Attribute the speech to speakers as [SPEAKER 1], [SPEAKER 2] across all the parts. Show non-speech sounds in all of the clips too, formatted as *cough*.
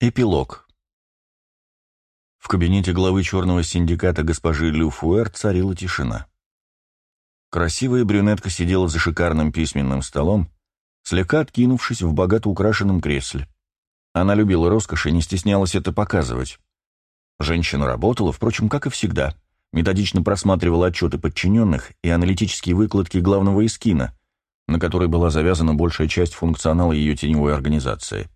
[SPEAKER 1] Эпилог. В кабинете главы черного синдиката госпожи Лю Фуэр царила тишина. Красивая брюнетка сидела за шикарным письменным столом, слегка откинувшись в богато украшенном кресле. Она любила роскошь и не стеснялась это показывать. Женщина работала, впрочем, как и всегда, методично просматривала отчеты подчиненных и аналитические выкладки главного эскина, на который была завязана большая часть функционала ее теневой организации.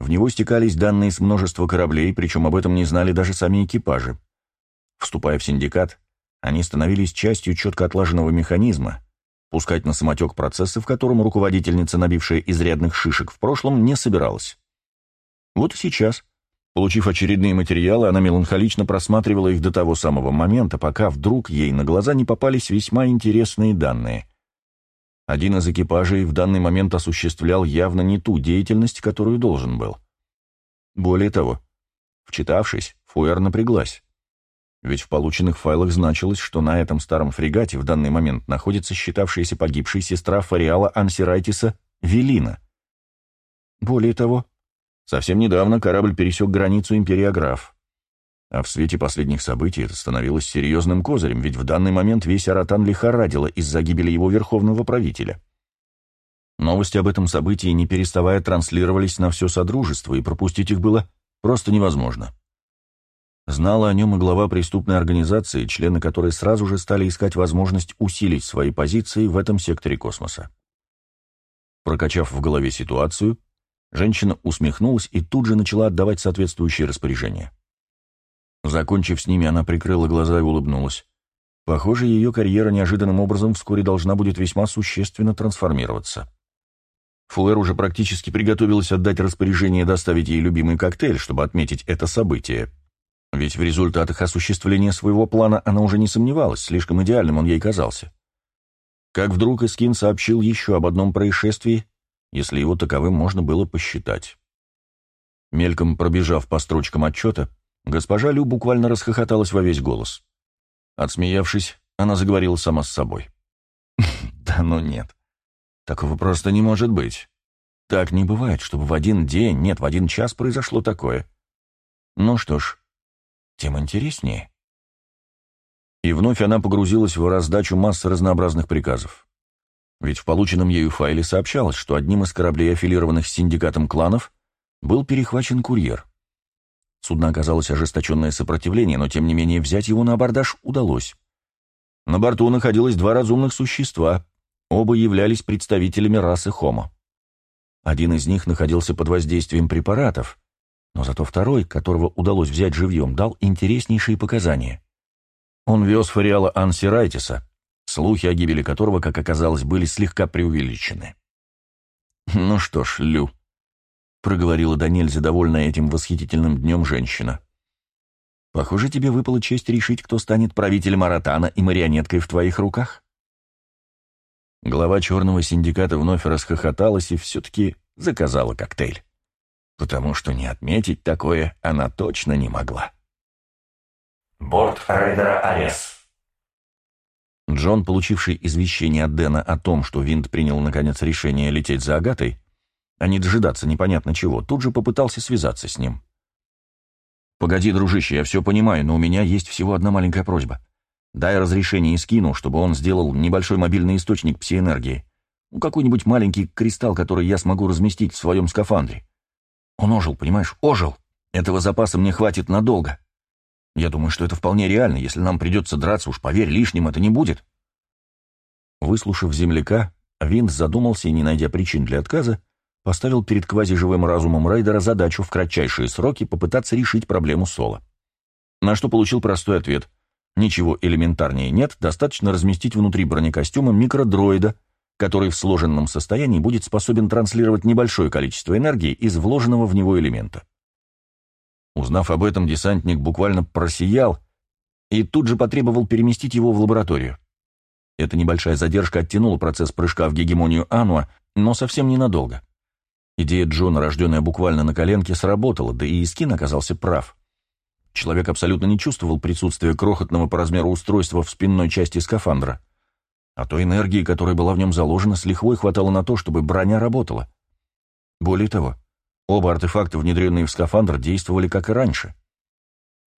[SPEAKER 1] В него стекались данные с множества кораблей, причем об этом не знали даже сами экипажи. Вступая в синдикат, они становились частью четко отлаженного механизма, пускать на самотек процессы, в котором руководительница, набившая изрядных шишек в прошлом, не собиралась. Вот и сейчас, получив очередные материалы, она меланхолично просматривала их до того самого момента, пока вдруг ей на глаза не попались весьма интересные данные. Один из экипажей в данный момент осуществлял явно не ту деятельность, которую должен был. Более того, вчитавшись, Фуэр напряглась. Ведь в полученных файлах значилось, что на этом старом фрегате в данный момент находится считавшаяся погибшей сестра Фариала Ансирайтиса Велина. Более того, совсем недавно корабль пересек границу Империограф. А в свете последних событий это становилось серьезным козырем, ведь в данный момент весь Аратан лихорадила из-за гибели его верховного правителя. Новости об этом событии, не переставая, транслировались на все Содружество, и пропустить их было просто невозможно. Знала о нем и глава преступной организации, члены которой сразу же стали искать возможность усилить свои позиции в этом секторе космоса. Прокачав в голове ситуацию, женщина усмехнулась и тут же начала отдавать соответствующие распоряжения. Закончив с ними, она прикрыла глаза и улыбнулась. Похоже, ее карьера неожиданным образом вскоре должна будет весьма существенно трансформироваться. Фуллер уже практически приготовилась отдать распоряжение доставить ей любимый коктейль, чтобы отметить это событие. Ведь в результатах осуществления своего плана она уже не сомневалась, слишком идеальным он ей казался. Как вдруг Эскин сообщил еще об одном происшествии, если его таковым можно было посчитать. Мельком пробежав по строчкам отчета, Госпожа Лю буквально расхохоталась во весь голос. Отсмеявшись, она заговорила сама с собой. *laughs* «Да ну нет. Такого просто не может быть. Так не бывает, чтобы в один день, нет, в один час произошло такое. Ну что ж, тем интереснее». И вновь она погрузилась в раздачу массы разнообразных приказов. Ведь в полученном ею файле сообщалось, что одним из кораблей, аффилированных с синдикатом кланов, был перехвачен курьер. Судно оказалось ожесточенное сопротивление, но тем не менее взять его на абордаж удалось. На борту находилось два разумных существа, оба являлись представителями расы Homo. Один из них находился под воздействием препаратов, но зато второй, которого удалось взять живьем, дал интереснейшие показания. Он вез фариала Ансирайтиса, слухи о гибели которого, как оказалось, были слегка преувеличены. «Ну что ж, Лю», — проговорила до довольная этим восхитительным днем женщина. «Похоже, тебе выпала честь решить, кто станет правителем Аратана и марионеткой в твоих руках». Глава черного синдиката вновь расхохоталась и все-таки заказала коктейль. Потому что не отметить такое она точно не могла.
[SPEAKER 2] Борт рейдера Арес.
[SPEAKER 1] Джон, получивший извещение от Дэна о том, что Винт принял наконец решение лететь за Агатой, а не дожидаться непонятно чего, тут же попытался связаться с ним. «Погоди, дружище, я все понимаю, но у меня есть всего одна маленькая просьба. Дай разрешение и скину, чтобы он сделал небольшой мобильный источник псиэнергии. Ну, какой-нибудь маленький кристалл, который я смогу разместить в своем скафандре. Он ожил, понимаешь, ожил. Этого запаса мне хватит надолго. Я думаю, что это вполне реально. Если нам придется драться, уж поверь, лишним это не будет». Выслушав земляка, Винт задумался и, не найдя причин для отказа, поставил перед квазиживым разумом Рейдера задачу в кратчайшие сроки попытаться решить проблему Соло. На что получил простой ответ. Ничего элементарнее нет, достаточно разместить внутри бронекостюма микродроида, который в сложенном состоянии будет способен транслировать небольшое количество энергии из вложенного в него элемента. Узнав об этом, десантник буквально просиял и тут же потребовал переместить его в лабораторию. Эта небольшая задержка оттянула процесс прыжка в гегемонию Ануа, но совсем ненадолго. Идея Джона, рожденная буквально на коленке, сработала, да и Искин оказался прав. Человек абсолютно не чувствовал присутствия крохотного по размеру устройства в спинной части скафандра. А той энергии, которая была в нем заложена, с лихвой хватало на то, чтобы броня работала. Более того, Оба артефакта, внедренные в скафандр, действовали как и раньше.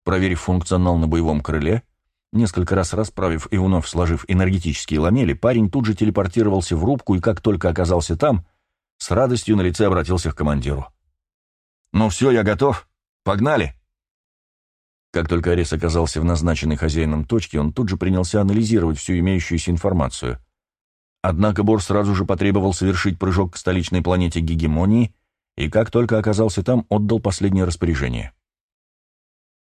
[SPEAKER 1] Проверив функционал на боевом крыле, несколько раз расправив и вновь сложив энергетические ламели, парень тут же телепортировался в рубку и, как только оказался там, с радостью на лице обратился к командиру. «Ну все, я готов. Погнали!» Как только Арес оказался в назначенной хозяином точке, он тут же принялся анализировать всю имеющуюся информацию. Однако Бор сразу же потребовал совершить прыжок к столичной планете Гегемонии, и как только оказался там, отдал последнее распоряжение.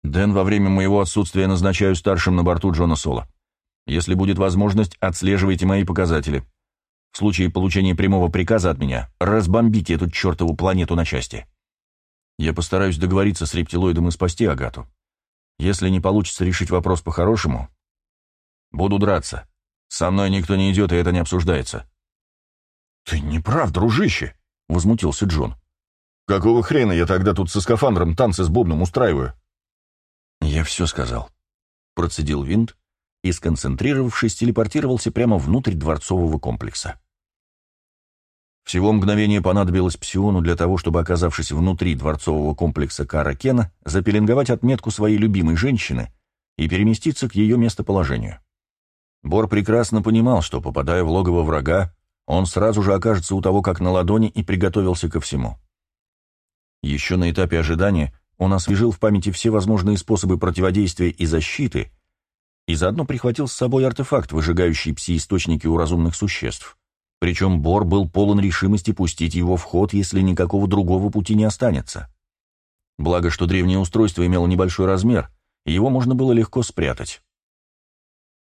[SPEAKER 1] «Дэн, во время моего отсутствия назначаю старшим на борту Джона Соло. Если будет возможность, отслеживайте мои показатели. В случае получения прямого приказа от меня, разбомбите эту чертову планету на части. Я постараюсь договориться с рептилоидом и спасти Агату. Если не получится решить вопрос по-хорошему, буду драться. Со мной никто не идет, и это не обсуждается». «Ты не прав, дружище!» — возмутился Джон. «Какого хрена я тогда тут со скафандром танцы с бубном устраиваю?» «Я все сказал», — процедил Винт и, сконцентрировавшись, телепортировался прямо внутрь дворцового комплекса. Всего мгновение понадобилось Псиону для того, чтобы, оказавшись внутри дворцового комплекса Каракена, запеленговать отметку своей любимой женщины и переместиться к ее местоположению. Бор прекрасно понимал, что, попадая в логово врага, он сразу же окажется у того, как на ладони, и приготовился ко всему. Еще на этапе ожидания он освежил в памяти все возможные способы противодействия и защиты и заодно прихватил с собой артефакт, выжигающий пси-источники у разумных существ. Причем Бор был полон решимости пустить его в ход, если никакого другого пути не останется. Благо, что древнее устройство имело небольшой размер, и его можно было легко спрятать.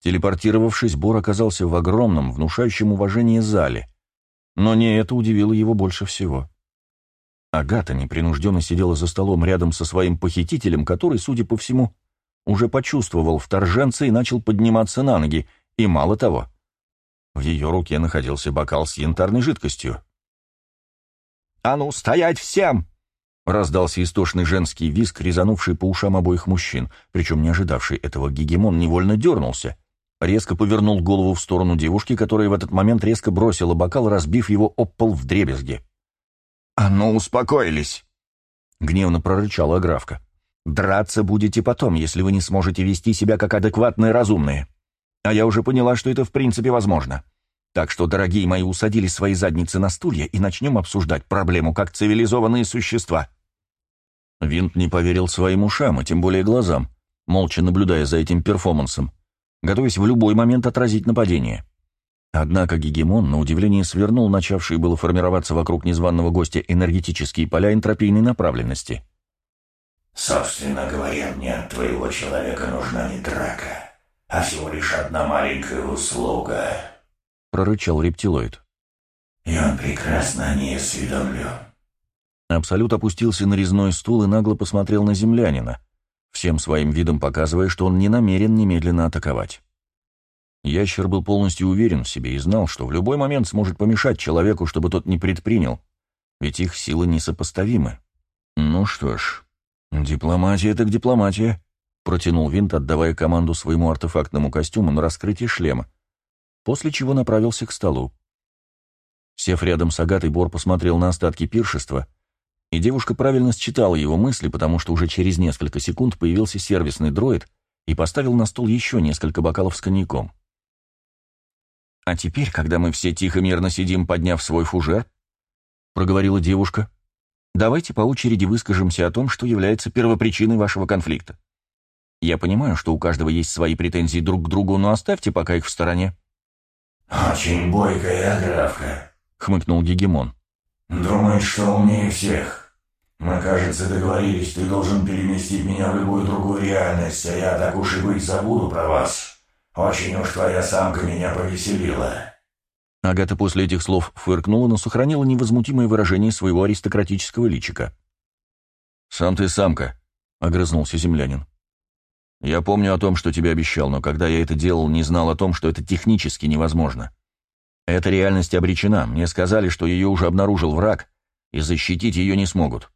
[SPEAKER 1] Телепортировавшись, Бор оказался в огромном, внушающем уважение зале. Но не это удивило его больше всего. Агата непринужденно сидела за столом рядом со своим похитителем, который, судя по всему, уже почувствовал вторженца и начал подниматься на ноги, и мало того, в ее руке находился бокал с янтарной жидкостью. «А ну, стоять всем!» Раздался истошный женский визг, резанувший по ушам обоих мужчин, причем не ожидавший этого гегемон невольно дернулся. Резко повернул голову в сторону девушки, которая в этот момент резко бросила бокал, разбив его об пол в дребезги. «А ну, успокоились!» — гневно прорычала Аграфка. «Драться будете потом, если вы не сможете вести себя как адекватные разумные. А я уже поняла, что это в принципе возможно. Так что, дорогие мои, усадили свои задницы на стулья и начнем обсуждать проблему как цивилизованные существа». Винт не поверил своим ушам, а тем более глазам, молча наблюдая за этим перформансом, готовясь в любой момент отразить нападение. Однако Гегемон, на удивление, свернул начавшие было формироваться вокруг незваного гостя энергетические поля энтропийной направленности.
[SPEAKER 2] «Собственно говоря, мне от твоего человека нужна не драка, а всего лишь одна маленькая услуга», —
[SPEAKER 1] прорычал рептилоид.
[SPEAKER 2] «И он прекрасно о ней осведомлен».
[SPEAKER 1] Абсолют опустился на резной стул и нагло посмотрел на землянина, всем своим видом показывая, что он не намерен немедленно атаковать. Ящер был полностью уверен в себе и знал, что в любой момент сможет помешать человеку, чтобы тот не предпринял, ведь их силы несопоставимы. Ну что ж, дипломатия так дипломатия протянул винт, отдавая команду своему артефактному костюму на раскрытие шлема, после чего направился к столу. Сев рядом с Агатой, Бор посмотрел на остатки пиршества, и девушка правильно считала его мысли, потому что уже через несколько секунд появился сервисный дроид и поставил на стол еще несколько бокалов с коньяком. «А теперь, когда мы все тихо-мирно сидим, подняв свой фужер», — проговорила девушка, — «давайте по очереди выскажемся о том, что является первопричиной вашего конфликта. Я понимаю, что у каждого есть свои претензии друг к другу, но оставьте пока их в стороне».
[SPEAKER 2] «Очень бойкая графка», —
[SPEAKER 1] хмыкнул Гегемон.
[SPEAKER 2] «Думает, что умнее всех. Мы, кажется, договорились, ты должен переместить меня в любую другую реальность, а я так уж и быть забуду про вас. Очень уж твоя самка меня повеселила».
[SPEAKER 1] Агата после этих слов фыркнула, но сохранила невозмутимое выражение своего аристократического личика. «Сам ты самка», — огрызнулся землянин. Я помню о том, что тебе обещал, но когда я это делал, не знал о том, что это технически невозможно. Эта реальность обречена. Мне сказали, что ее уже обнаружил враг, и защитить ее не смогут.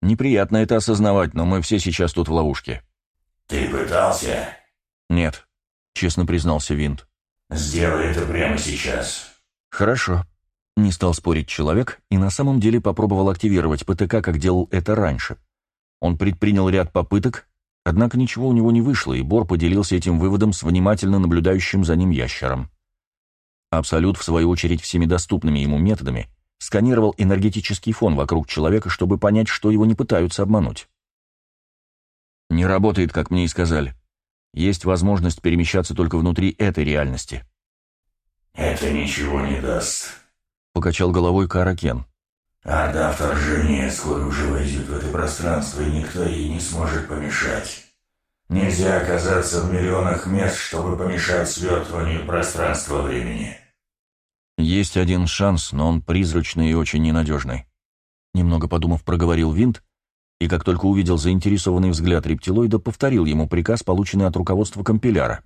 [SPEAKER 1] Неприятно это осознавать, но мы все сейчас тут в ловушке.
[SPEAKER 2] «Ты пытался?»
[SPEAKER 1] «Нет», — честно признался Винт.
[SPEAKER 2] «Сделай это прямо сейчас».
[SPEAKER 1] «Хорошо», Не стал спорить человек и на самом деле попробовал активировать ПТК, как делал это раньше. Он предпринял ряд попыток, однако ничего у него не вышло, и Бор поделился этим выводом с внимательно наблюдающим за ним ящером. Абсолют, в свою очередь, всеми доступными ему методами, сканировал энергетический фон вокруг человека, чтобы понять, что его не пытаются обмануть. «Не работает, как мне и сказали. Есть возможность перемещаться только внутри этой реальности».
[SPEAKER 2] «Это ничего не даст», —
[SPEAKER 1] покачал головой Каракен.
[SPEAKER 2] «А до вторжения скоро уже войдет в это пространство, и никто ей не сможет помешать. Нельзя оказаться в миллионах мест, чтобы помешать свертыванию пространства-времени».
[SPEAKER 1] «Есть один шанс, но он призрачный и очень ненадежный», — немного подумав, проговорил Винт, и как только увидел заинтересованный взгляд рептилоида, повторил ему приказ, полученный от руководства компиляра.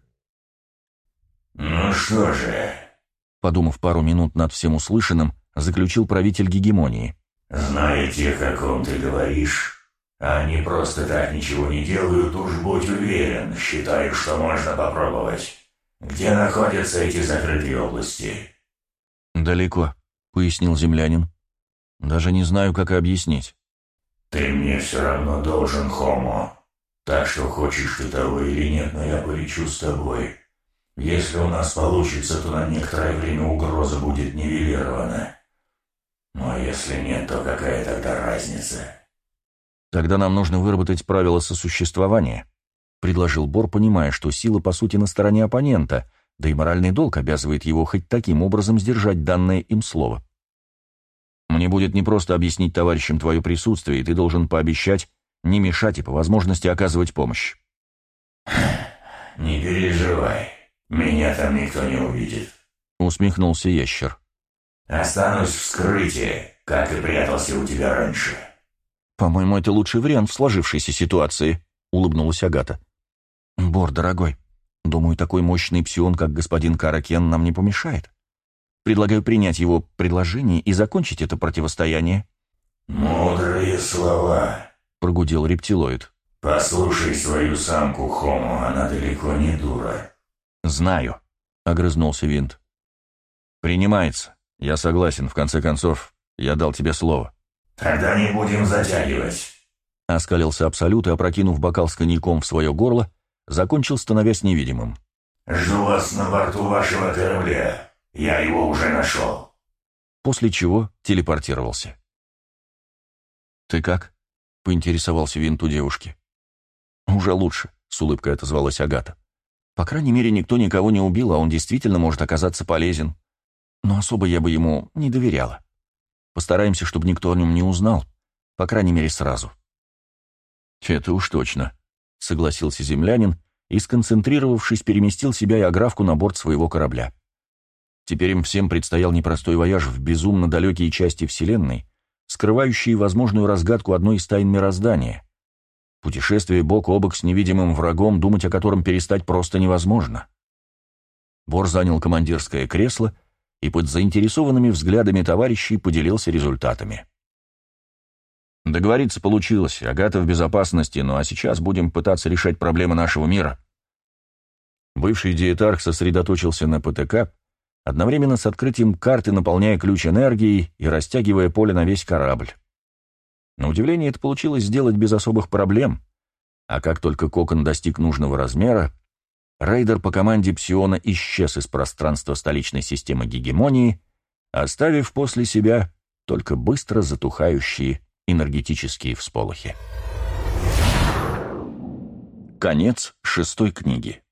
[SPEAKER 2] «Ну что же...»
[SPEAKER 1] Подумав пару минут над всем услышанным, заключил правитель гегемонии.
[SPEAKER 2] «Зная тех, о ком ты говоришь, они просто так ничего не делают, уж будь уверен, считаю, что можно попробовать. Где находятся эти закрытые области?»
[SPEAKER 1] «Далеко», — пояснил землянин. «Даже не знаю, как объяснить».
[SPEAKER 2] «Ты мне все равно должен, Хомо. Так что хочешь ты того или нет, но я полечу с тобой. Если у нас получится, то на некоторое время угроза будет нивелирована. Но если нет, то какая тогда разница?»
[SPEAKER 1] «Тогда нам нужно выработать правила сосуществования», — предложил Бор, понимая, что сила, по сути, на стороне оппонента, да и моральный долг обязывает его хоть таким образом сдержать данное им слово. Мне будет непросто объяснить товарищам твое присутствие, и ты должен пообещать не мешать и по возможности оказывать помощь.
[SPEAKER 2] «Не переживай, меня там никто не увидит», —
[SPEAKER 1] усмехнулся ящер.
[SPEAKER 2] «Останусь в скрытии, как и прятался у тебя раньше».
[SPEAKER 1] «По-моему, это лучший вариант в сложившейся ситуации», — улыбнулась Агата. «Бор, дорогой, Думаю, такой мощный псион, как господин Каракен, нам не помешает. Предлагаю принять его предложение и закончить это противостояние».
[SPEAKER 2] «Мудрые слова», —
[SPEAKER 1] прогудел рептилоид.
[SPEAKER 2] «Послушай свою самку, Хомо, она далеко не дура».
[SPEAKER 1] «Знаю», — огрызнулся Винт. «Принимается. Я согласен. В конце концов, я дал тебе слово».
[SPEAKER 2] «Тогда не будем затягивать», —
[SPEAKER 1] оскалился Абсолют и, опрокинув бокал с коньяком в свое горло, закончил, становясь невидимым.
[SPEAKER 2] «Жду вас на борту вашего корабля. Я его уже нашел».
[SPEAKER 1] После чего телепортировался. «Ты как?» — поинтересовался Винт у девушки. «Уже лучше», — с улыбкой отозвалась Агата. «По крайней мере, никто никого не убил, а он действительно может оказаться полезен. Но особо я бы ему не доверяла. Постараемся, чтобы никто о нем не узнал, по крайней мере, сразу». «Это уж точно», — согласился землянин и, сконцентрировавшись, переместил себя и аграфку на борт своего корабля. Теперь им всем предстоял непростой вояж в безумно далекие части Вселенной, скрывающие возможную разгадку одной из тайн мироздания. Путешествие бок о бок с невидимым врагом, думать о котором перестать просто невозможно. Бор занял командирское кресло и под заинтересованными взглядами товарищей поделился результатами. Договориться получилось, Агата в безопасности, ну а сейчас будем пытаться решать проблемы нашего мира. Бывший диетарх сосредоточился на ПТК, одновременно с открытием карты наполняя ключ энергией и растягивая поле на весь корабль. На удивление это получилось сделать без особых проблем, а как только кокон достиг нужного размера, рейдер по команде Псиона исчез из пространства столичной системы гегемонии, оставив после себя только быстро затухающие энергетические всполохи. Конец шестой книги.